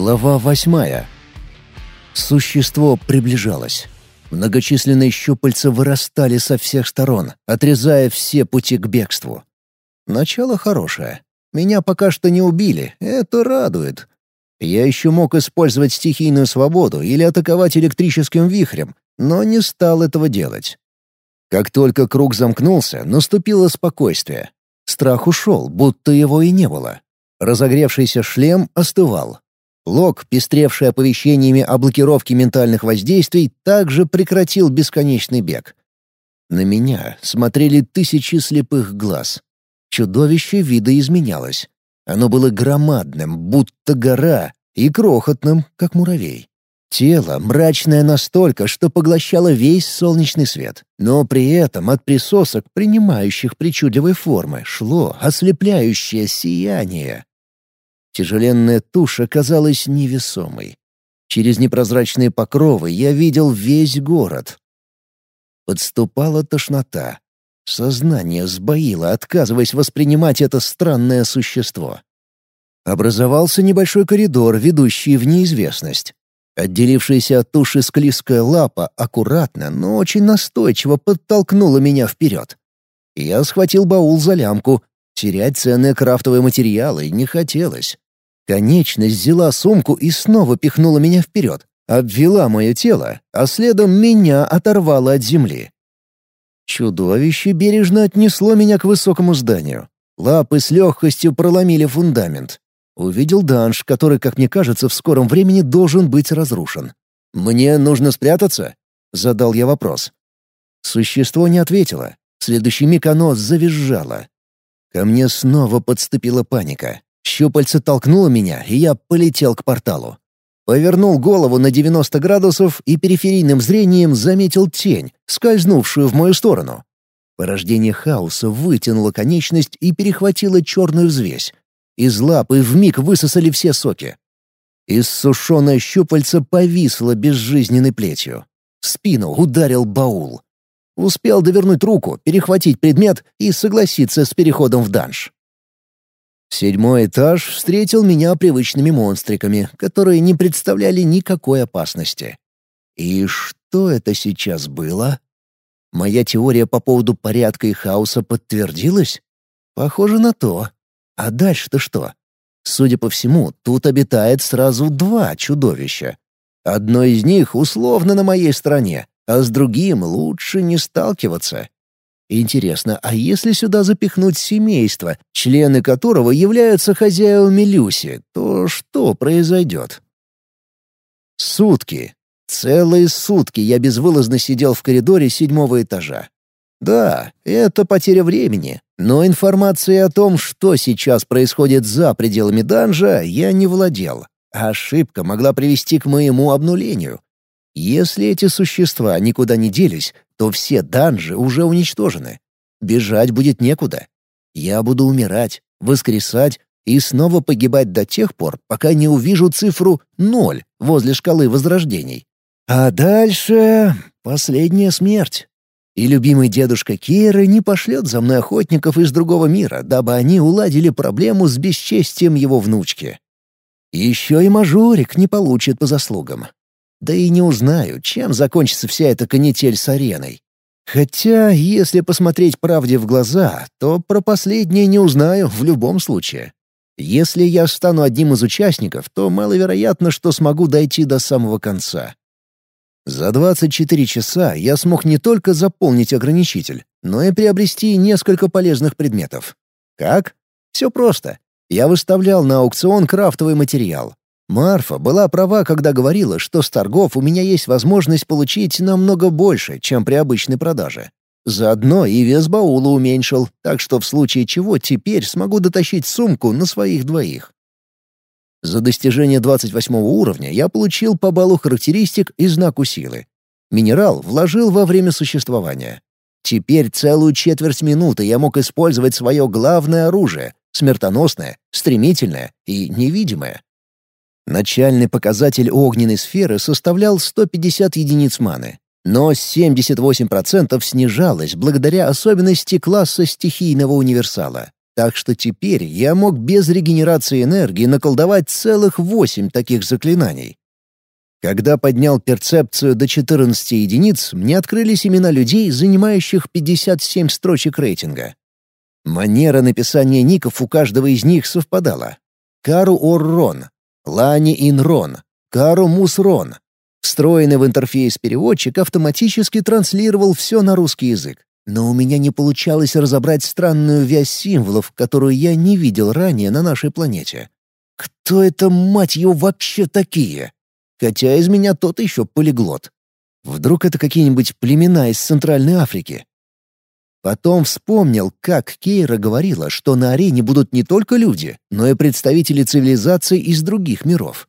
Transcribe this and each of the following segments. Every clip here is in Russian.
Глава восьмая. Существо приближалось. Многочисленные щупальца вырастали со всех сторон, отрезая все пути к бегству. Начало хорошее. Меня пока что не убили, это радует. Я еще мог использовать стихийную свободу или атаковать электрическим вихрем, но не стал этого делать. Как только круг замкнулся, наступило спокойствие. Страх ушел, будто его и не было. Разогревшийся шлем остывал. Лог, пестревший оповещениями о блокировке ментальных воздействий, также прекратил бесконечный бег. На меня смотрели тысячи слепых глаз. Чудовище вида изменялось. Оно было громадным, будто гора, и крохотным, как муравей. Тело мрачное настолько, что поглощало весь солнечный свет, но при этом от присосок, принимающих причудливой формы, шло ослепляющее сияние. Тяжеленная туша казалась невесомой. Через непрозрачные покровы я видел весь город. Подступала тошнота. Сознание сбоило, отказываясь воспринимать это странное существо. Образовался небольшой коридор, ведущий в неизвестность. Отделившаяся от туши склизкая лапа аккуратно, но очень настойчиво подтолкнула меня вперед. Я схватил баул за лямку. Терять ценные крафтовые материалы не хотелось. Конечность взяла сумку и снова пихнула меня вперед, обвела мое тело, а следом меня оторвала от земли. Чудовище бережно отнесло меня к высокому зданию. Лапы с легкостью проломили фундамент. Увидел данж, который, как мне кажется, в скором времени должен быть разрушен. «Мне нужно спрятаться?» — задал я вопрос. Существо не ответило. В следующий миг оно завизжало. Ко мне снова подступила паника. Щупальце толкнуло меня, и я полетел к порталу. Повернул голову на 90 градусов и периферийным зрением заметил тень, скользнувшую в мою сторону. Порождение хаоса вытянуло конечность и перехватило черную взвесь. Из лапы вмиг высосали все соки. Иссушенное щупальце повисло безжизненной плетью. В спину ударил баул. Успел довернуть руку, перехватить предмет и согласиться с переходом в данж. Седьмой этаж встретил меня привычными монстриками, которые не представляли никакой опасности. И что это сейчас было? Моя теория по поводу порядка и хаоса подтвердилась? Похоже на то. А дальше-то что? Судя по всему, тут обитает сразу два чудовища. Одно из них условно на моей стороне, а с другим лучше не сталкиваться. Интересно, а если сюда запихнуть семейство, члены которого являются хозяевами Люси, то что произойдет? Сутки. Целые сутки я безвылазно сидел в коридоре седьмого этажа. Да, это потеря времени, но информацией о том, что сейчас происходит за пределами данжа, я не владел. Ошибка могла привести к моему обнулению. Если эти существа никуда не делись, то все данжи уже уничтожены. Бежать будет некуда. Я буду умирать, воскресать и снова погибать до тех пор, пока не увижу цифру ноль возле шкалы возрождений. А дальше — последняя смерть. И любимый дедушка Кейра не пошлет за мной охотников из другого мира, дабы они уладили проблему с бесчестием его внучки. Еще и мажорик не получит по заслугам. Да и не узнаю, чем закончится вся эта канитель с ареной. Хотя, если посмотреть правде в глаза, то про последнее не узнаю в любом случае. Если я стану одним из участников, то маловероятно, что смогу дойти до самого конца. За 24 часа я смог не только заполнить ограничитель, но и приобрести несколько полезных предметов. Как? Все просто. Я выставлял на аукцион крафтовый материал. Марфа была права, когда говорила, что с торгов у меня есть возможность получить намного больше, чем при обычной продаже. Заодно и вес баула уменьшил, так что в случае чего теперь смогу дотащить сумку на своих двоих. За достижение 28 уровня я получил по баллу характеристик и знаку силы. Минерал вложил во время существования. Теперь целую четверть минуты я мог использовать свое главное оружие — смертоносное, стремительное и невидимое. Начальный показатель огненной сферы составлял 150 единиц маны, но 78% снижалось благодаря особенности класса стихийного универсала. Так что теперь я мог без регенерации энергии наколдовать целых восемь таких заклинаний. Когда поднял перцепцию до 14 единиц, мне открылись имена людей, занимающих 57 строчек рейтинга. Манера написания ников у каждого из них совпадала. Кару Оррон, Лани Инрон, Кару Мусрон. Встроенный в интерфейс переводчик автоматически транслировал все на русский язык. Но у меня не получалось разобрать странную вязь символов, которую я не видел ранее на нашей планете. Кто это, мать его, вообще такие? Хотя из меня тот еще полиглот. Вдруг это какие-нибудь племена из Центральной Африки? Потом вспомнил, как Кейра говорила, что на арене будут не только люди, но и представители цивилизаций из других миров.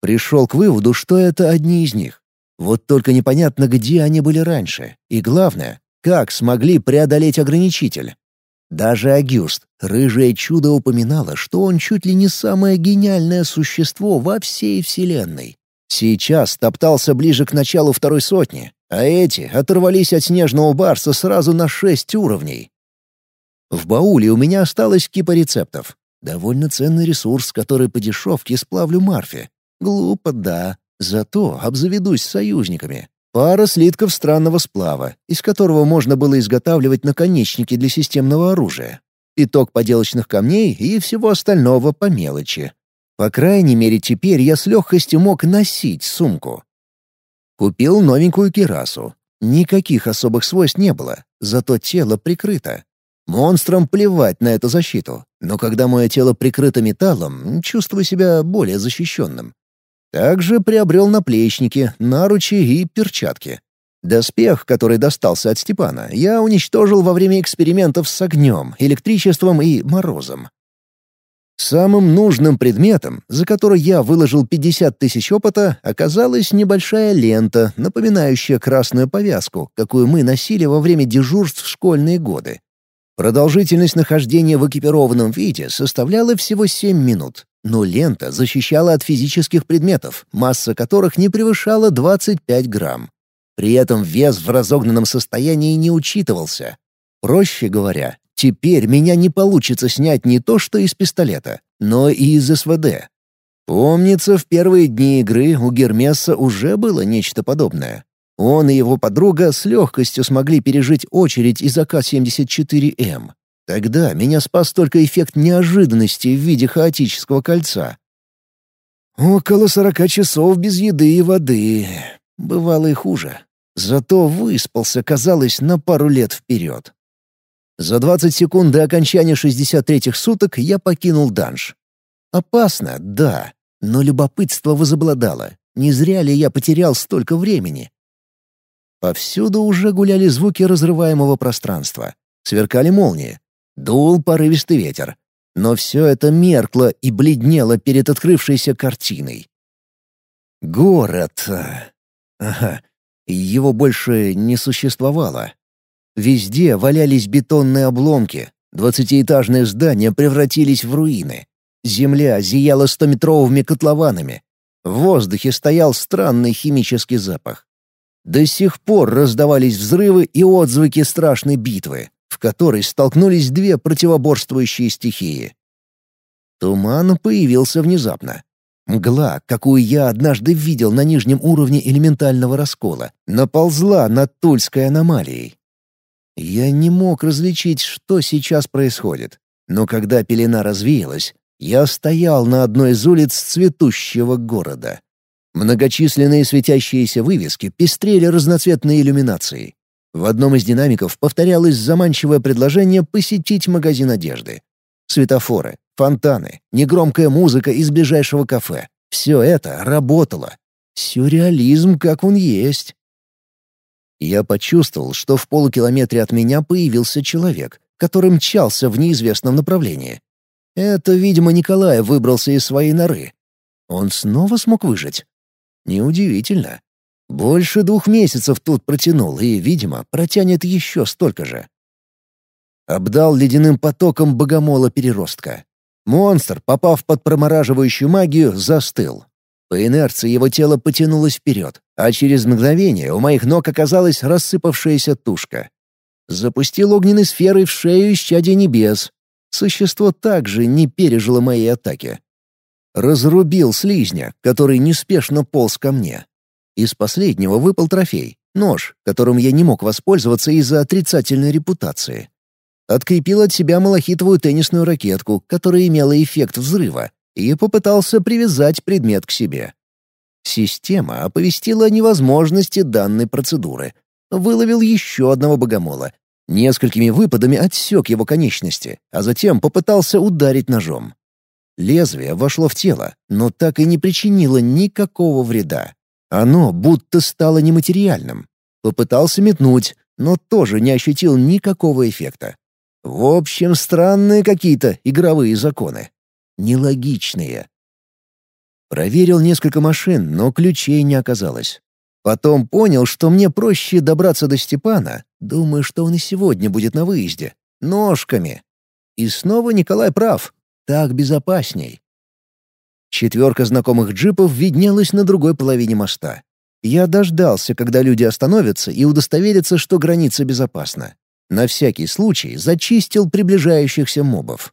Пришел к выводу, что это одни из них. Вот только непонятно, где они были раньше. И главное, как смогли преодолеть ограничитель. Даже Агюст, рыжее чудо, упоминала, что он чуть ли не самое гениальное существо во всей Вселенной. Сейчас топтался ближе к началу второй сотни, а эти оторвались от снежного барса сразу на шесть уровней. В бауле у меня осталось кипа рецептов. Довольно ценный ресурс, который по дешевке сплавлю Марфе. Глупо, да. Зато обзаведусь союзниками. Пара слитков странного сплава, из которого можно было изготавливать наконечники для системного оружия. Итог поделочных камней и всего остального по мелочи. По крайней мере, теперь я с легкостью мог носить сумку. Купил новенькую кирасу. Никаких особых свойств не было, зато тело прикрыто. Монстрам плевать на эту защиту, но когда мое тело прикрыто металлом, чувствую себя более защищенным. Также приобрел наплечники, наручи и перчатки. Доспех, который достался от Степана, я уничтожил во время экспериментов с огнем, электричеством и морозом. Самым нужным предметом, за который я выложил 50 тысяч опыта, оказалась небольшая лента, напоминающая красную повязку, какую мы носили во время дежурств в школьные годы. Продолжительность нахождения в экипированном виде составляла всего 7 минут, но лента защищала от физических предметов, масса которых не превышала 25 грамм. При этом вес в разогнанном состоянии не учитывался. Проще говоря, Теперь меня не получится снять не то что из пистолета, но и из СВД. Помнится, в первые дни игры у Гермеса уже было нечто подобное. Он и его подруга с легкостью смогли пережить очередь из АК-74М. Тогда меня спас только эффект неожиданности в виде хаотического кольца. Около сорока часов без еды и воды. Бывало и хуже. Зато выспался, казалось, на пару лет вперед. За 20 секунд до окончания 63-х суток я покинул данж. Опасно, да, но любопытство возобладало. Не зря ли я потерял столько времени? Повсюду уже гуляли звуки разрываемого пространства. Сверкали молнии. Дул порывистый ветер. Но все это меркло и бледнело перед открывшейся картиной. Город. Ага. Его больше не существовало. Везде валялись бетонные обломки. Двадцатиэтажные здания превратились в руины. Земля зияла стометровыми котлованами. В воздухе стоял странный химический запах. До сих пор раздавались взрывы и отзвуки страшной битвы, в которой столкнулись две противоборствующие стихии. Туман появился внезапно. Мгла, какую я однажды видел на нижнем уровне элементального раскола, наползла над Тульской аномалией. Я не мог различить, что сейчас происходит. Но когда пелена развеялась, я стоял на одной из улиц цветущего города. Многочисленные светящиеся вывески пестрели разноцветной иллюминацией. В одном из динамиков повторялось заманчивое предложение посетить магазин одежды. Светофоры, фонтаны, негромкая музыка из ближайшего кафе — все это работало. Сюрреализм, как он есть. Я почувствовал, что в полукилометре от меня появился человек, который мчался в неизвестном направлении. Это, видимо, Николай выбрался из своей норы. Он снова смог выжить? Неудивительно. Больше двух месяцев тут протянул и, видимо, протянет еще столько же. Обдал ледяным потоком богомола-переростка. Монстр, попав под промораживающую магию, застыл. По инерции его тело потянулось вперед, а через мгновение у моих ног оказалась рассыпавшаяся тушка. Запустил огненной сферой в шею исчадия небес. Существо также не пережило моей атаки. Разрубил слизня, который неспешно полз ко мне. Из последнего выпал трофей — нож, которым я не мог воспользоваться из-за отрицательной репутации. Открепил от себя малахитовую теннисную ракетку, которая имела эффект взрыва, и попытался привязать предмет к себе. Система оповестила о невозможности данной процедуры. Выловил еще одного богомола. Несколькими выпадами отсек его конечности, а затем попытался ударить ножом. Лезвие вошло в тело, но так и не причинило никакого вреда. Оно будто стало нематериальным. Попытался метнуть, но тоже не ощутил никакого эффекта. В общем, странные какие-то игровые законы. Нелогичные. Проверил несколько машин, но ключей не оказалось. Потом понял, что мне проще добраться до Степана, думаю, что он и сегодня будет на выезде, ножками. И снова Николай прав, так безопасней. Четверка знакомых джипов виднелась на другой половине моста. Я дождался, когда люди остановятся и удостоверятся, что граница безопасна. На всякий случай зачистил приближающихся мобов.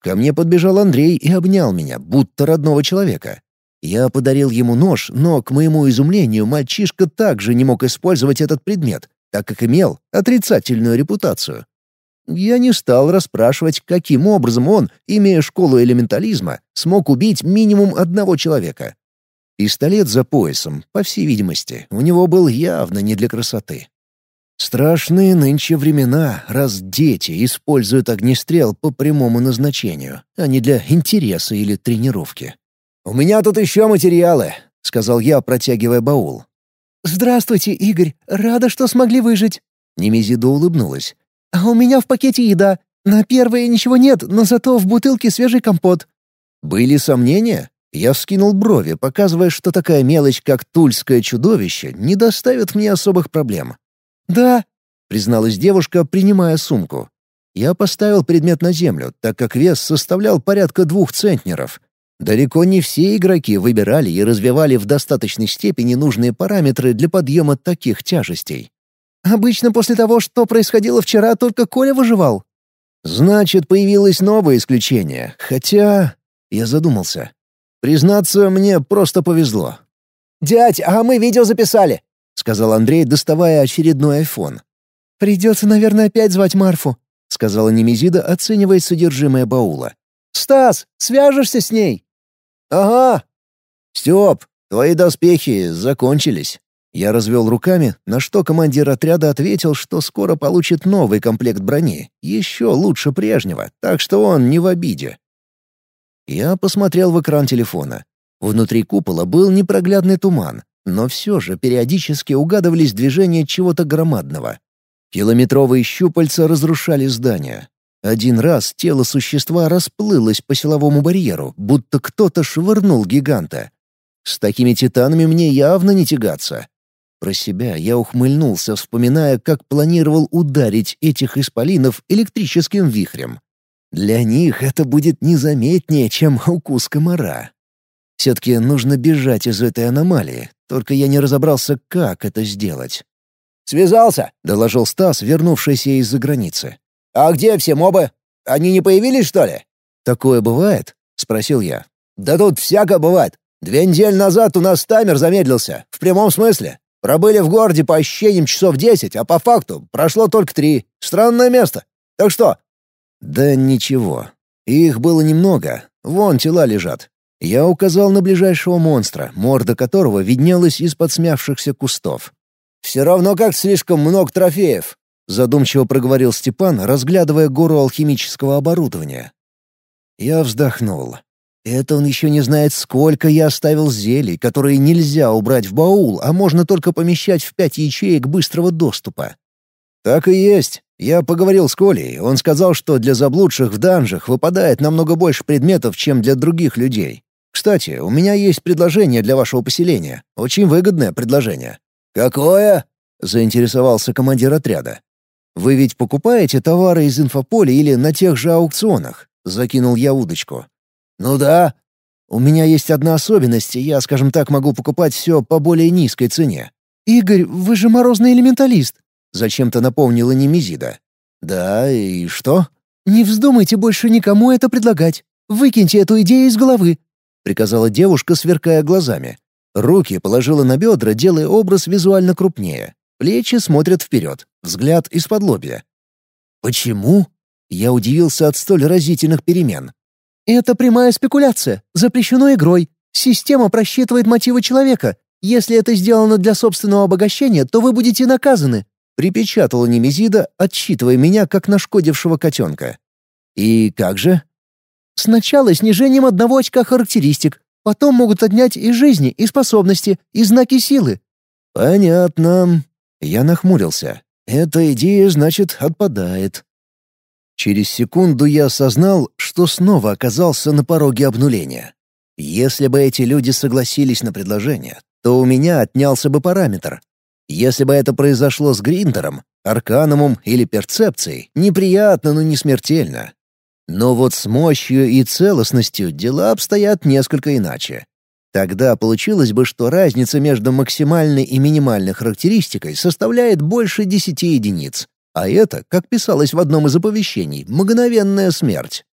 Ко мне подбежал Андрей и обнял меня, будто родного человека. Я подарил ему нож, но, к моему изумлению, мальчишка также не мог использовать этот предмет, так как имел отрицательную репутацию. Я не стал расспрашивать, каким образом он, имея школу элементализма, смог убить минимум одного человека. Пистолет за поясом, по всей видимости, у него был явно не для красоты. Страшные нынче времена, раз дети используют огнестрел по прямому назначению, а не для интереса или тренировки. «У меня тут еще материалы», — сказал я, протягивая баул. «Здравствуйте, Игорь. Рада, что смогли выжить». Немезида улыбнулась. «А у меня в пакете еда. На первое ничего нет, но зато в бутылке свежий компот». Были сомнения? Я вскинул брови, показывая, что такая мелочь, как тульское чудовище, не доставит мне особых проблем. «Да», — призналась девушка, принимая сумку. Я поставил предмет на землю, так как вес составлял порядка двух центнеров. Далеко не все игроки выбирали и развивали в достаточной степени нужные параметры для подъема таких тяжестей. «Обычно после того, что происходило вчера, только Коля выживал». «Значит, появилось новое исключение. Хотя...» Я задумался. «Признаться, мне просто повезло». «Дядь, а мы видео записали!» — сказал Андрей, доставая очередной айфон. «Придется, наверное, опять звать Марфу», — сказала Немезида, оценивая содержимое баула. «Стас, свяжешься с ней?» «Ага». «Степ, твои доспехи закончились». Я развел руками, на что командир отряда ответил, что скоро получит новый комплект брони, еще лучше прежнего, так что он не в обиде. Я посмотрел в экран телефона. Внутри купола был непроглядный туман, но все же периодически угадывались движения чего-то громадного. Километровые щупальца разрушали здания. Один раз тело существа расплылось по силовому барьеру, будто кто-то швырнул гиганта. С такими титанами мне явно не тягаться. Про себя я ухмыльнулся, вспоминая, как планировал ударить этих исполинов электрическим вихрем. Для них это будет незаметнее, чем укус комара. Все-таки нужно бежать из этой аномалии, только я не разобрался, как это сделать. «Связался», — доложил Стас, вернувшийся из-за границы. «А где все мобы? Они не появились, что ли?» «Такое бывает?» — спросил я. «Да тут всяко бывает. Две недели назад у нас таймер замедлился. В прямом смысле. Пробыли в городе по ощущениям часов десять, а по факту прошло только три. Странное место. Так что?» «Да ничего. Их было немного. Вон тела лежат. Я указал на ближайшего монстра, морда которого виднелась из-под смявшихся кустов. «Все равно как слишком много трофеев», — задумчиво проговорил Степан, разглядывая гору алхимического оборудования. Я вздохнул. Это он еще не знает, сколько я оставил зелий, которые нельзя убрать в баул, а можно только помещать в пять ячеек быстрого доступа. Так и есть. Я поговорил с Колей, он сказал, что для заблудших в данжах выпадает намного больше предметов, чем для других людей. Кстати, у меня есть предложение для вашего поселения. Очень выгодное предложение». «Какое?» — заинтересовался командир отряда. «Вы ведь покупаете товары из инфополя или на тех же аукционах?» — закинул я удочку. «Ну да». «У меня есть одна особенность, я, скажем так, могу покупать все по более низкой цене». «Игорь, вы же морозный элементалист», — зачем-то напомнила Немезида. «Да, и что?» «Не вздумайте больше никому это предлагать. Выкиньте эту идею из головы», — приказала девушка, сверкая глазами. Руки положила на бедра, делая образ визуально крупнее. Плечи смотрят вперед, взгляд из-под лобья. «Почему?» Я удивился от столь разительных перемен. «Это прямая спекуляция, запрещено игрой. Система просчитывает мотивы человека. Если это сделано для собственного обогащения, то вы будете наказаны», — припечатала Немезида, отсчитывая меня как нашкодившего котенка. «И как же?» «Сначала снижением одного очка характеристик, потом могут отнять и жизни, и способности, и знаки силы». «Понятно». Я нахмурился. «Эта идея, значит, отпадает». Через секунду я осознал, что снова оказался на пороге обнуления. Если бы эти люди согласились на предложение, то у меня отнялся бы параметр. Если бы это произошло с Гриндером, Арканумом или Перцепцией, неприятно, но не смертельно. Но вот с мощью и целостностью дела обстоят несколько иначе. Тогда получилось бы, что разница между максимальной и минимальной характеристикой составляет больше 10 единиц, а это, как писалось в одном из оповещений, мгновенная смерть.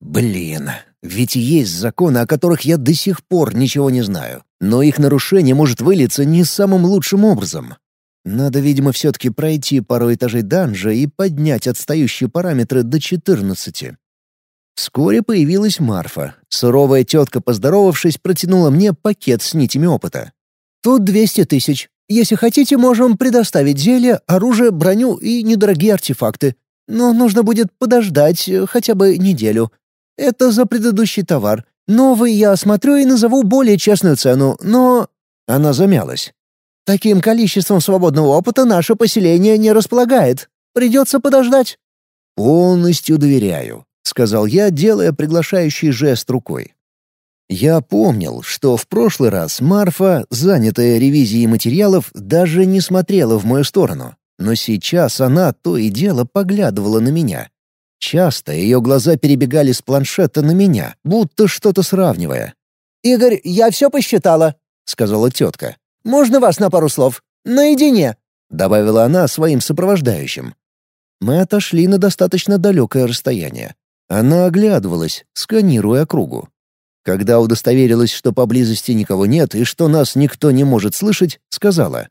Блин, ведь есть законы, о которых я до сих пор ничего не знаю, но их нарушение может вылиться не самым лучшим образом. Надо, видимо, все-таки пройти пару этажей данжа и поднять отстающие параметры до 14. Вскоре появилась Марфа. Суровая тетка, поздоровавшись, протянула мне пакет с нитями опыта. «Тут 200 тысяч. Если хотите, можем предоставить зелье, оружие, броню и недорогие артефакты. Но нужно будет подождать э, хотя бы неделю. Это за предыдущий товар. Новый я осмотрю и назову более честную цену, но...» Она замялась. «Таким количеством свободного опыта наше поселение не располагает. Придется подождать». «Полностью доверяю», — сказал я, делая приглашающий жест рукой. Я помнил, что в прошлый раз Марфа, занятая ревизией материалов, даже не смотрела в мою сторону, но сейчас она то и дело поглядывала на меня. Часто ее глаза перебегали с планшета на меня, будто что-то сравнивая. «Игорь, я все посчитала», — сказала тетка. «Можно вас на пару слов? Наедине», — добавила она своим сопровождающим. Мы отошли на достаточно далекое расстояние. Она оглядывалась, сканируя округу. Когда удостоверилась, что поблизости никого нет и что нас никто не может слышать, сказала.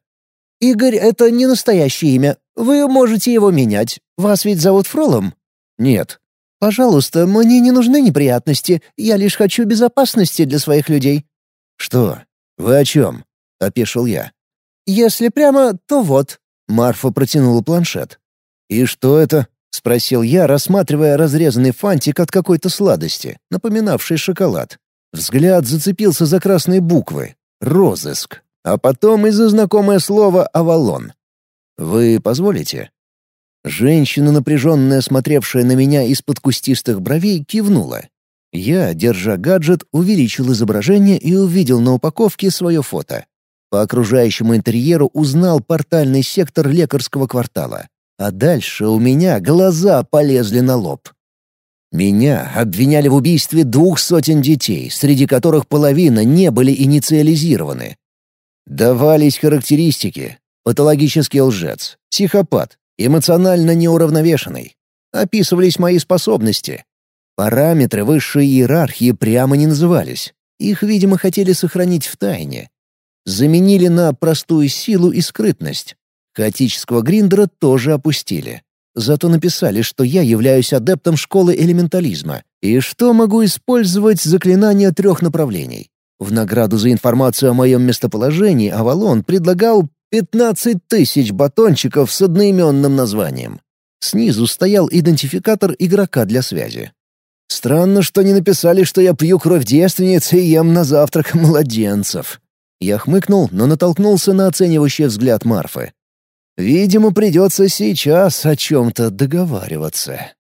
«Игорь — это не настоящее имя. Вы можете его менять. Вас ведь зовут Фролом?» «Нет». «Пожалуйста, мне не нужны неприятности. Я лишь хочу безопасности для своих людей». «Что? Вы о чем?» — опешил я. «Если прямо, то вот». Марфа протянула планшет. «И что это?» — спросил я, рассматривая разрезанный фантик от какой-то сладости, напоминавший шоколад. Взгляд зацепился за красные буквы «Розыск», а потом из-за знакомое слово «Авалон». «Вы позволите?» Женщина, напряженная, смотревшая на меня из-под кустистых бровей, кивнула. Я, держа гаджет, увеличил изображение и увидел на упаковке свое фото. По окружающему интерьеру узнал портальный сектор лекарского квартала. А дальше у меня глаза полезли на лоб. Меня обвиняли в убийстве двух сотен детей, среди которых половина не были инициализированы. Давались характеристики. Патологический лжец, психопат, эмоционально неуравновешенный. Описывались мои способности. Параметры высшей иерархии прямо не назывались. Их, видимо, хотели сохранить в тайне. Заменили на простую силу и скрытность. Хаотического гриндера тоже опустили. Зато написали, что я являюсь адептом школы элементализма и что могу использовать заклинания трех направлений. В награду за информацию о моем местоположении Авалон предлагал 15 тысяч батончиков с одноименным названием. Снизу стоял идентификатор игрока для связи. Странно, что не написали, что я пью кровь девственницы и ем на завтрак младенцев. Я хмыкнул, но натолкнулся на оценивающий взгляд Марфы. Видимо, придется сейчас о чем-то договариваться.